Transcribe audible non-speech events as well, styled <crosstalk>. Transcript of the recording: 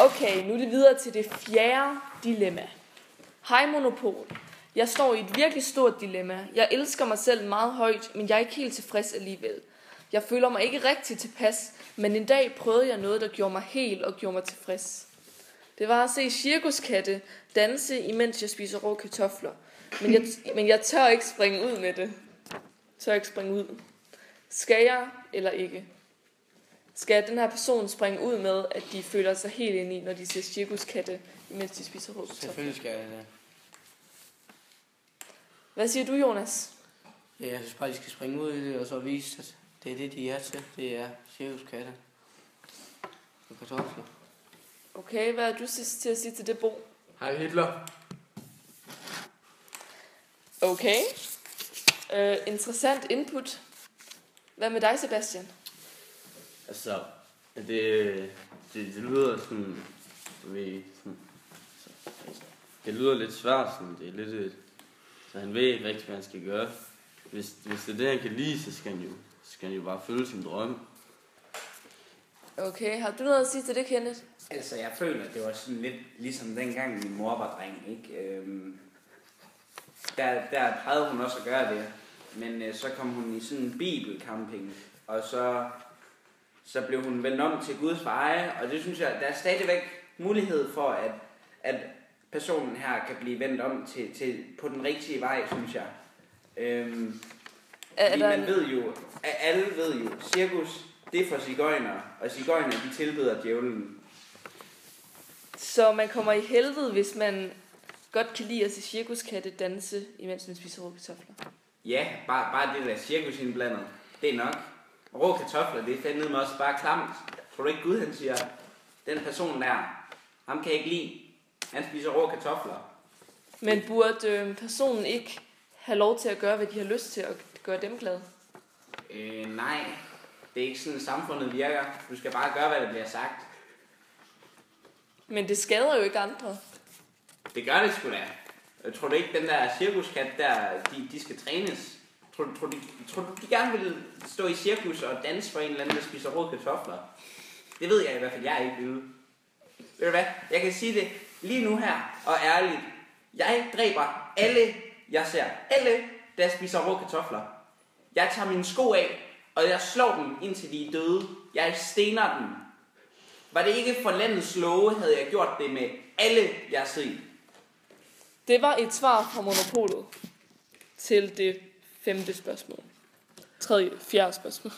Okay, nu er det videre til det fjerde dilemma. Hej Monopol. Jeg står i et virkelig stort dilemma. Jeg elsker mig selv meget højt, men jeg er ikke helt tilfreds alligevel. Jeg føler mig ikke rigtig tilpas, men en dag prøvede jeg noget, der gjorde mig helt og gjorde mig tilfreds. Det var at se cirkuskatte danse, imens jeg spiser rå kartofler. Men jeg, <laughs> men jeg tør ikke springe ud med det. Tør ikke springe ud. Skal jeg eller ikke? Skal den her person springe ud med, at de føler sig helt ind i, når de ser cirkuskatte, imens de spiser kartofler? Selvfølgelig skal jeg det. Hvad siger du, Jonas? Ja, jeg synes bare, de skal springe ud i det, og så vise, at det er det, de er til. Det er cirkuskatte. Og kartofler. Okay, hvad er du til at sige til det, Bo? Hej Hitler. Okay. Uh, interessant input. Hvad med dig, Sebastian? Altså, det, det, det lyder sådan, ved, sådan, så, altså, det lyder lidt svært, sådan, det er lidt, et- så han ved ikke rigtig, hvad han skal gøre. Hvis, hvis det er det, han kan lide, så skal han jo, så skal han jo bare følge sin drømme. Okay, har du noget at sige til det, Kenneth? Altså, jeg føler, at det var sådan lidt ligesom dengang min mor var dreng, ikke? Øhm, der, der plejede hun også at gøre det. Men øh, så kom hun i sådan en bibelcamping, og så, så blev hun vendt om til Guds veje, og det synes jeg, der er stadigvæk mulighed for, at, at personen her kan blive vendt om til, til på den rigtige vej, synes jeg. Øhm, Er, fordi man ved jo, at alle ved jo, cirkus, det er for cigøjner, og cigøjner, de tilbeder djævlen. så man kommer i helvede, hvis man godt kan lide at se cirkuskatte danse, imens man spiser rå kartofler? Ja, bare, bare det der cirkus indblandet, det er nok. Rå kartofler, det er fandme også bare klamt. Tror du ikke Gud, han siger, den person der, ham kan jeg ikke lide. Han spiser rå kartofler. Men burde øh, personen ikke have lov til at gøre, hvad de har lyst til, og gøre dem glade? Øh, nej, det er ikke sådan, samfundet virker. Du skal bare gøre, hvad der bliver sagt. Men det skader jo ikke andre. Det gør det sgu da. Jeg tror du ikke, den der cirkuskat der, de, de skal trænes? Tror, du- tror, de, tror du, de gerne vil stå i cirkus og danse for en eller anden, der spiser rå kartofler? Det ved jeg i hvert fald, jeg ikke vil. Ved du hvad? Jeg kan sige det lige nu her, og ærligt. Jeg dræber alle, jeg ser. Alle, der spiser rå kartofler. Jeg tager mine sko af, og jeg slår dem, indtil de er døde. Jeg stener dem. Var det ikke for landets love, havde jeg gjort det med alle, jeg ser. set. Det var et svar fra Monopolet til det femte spørgsmål. Tredje, fjerde spørgsmål.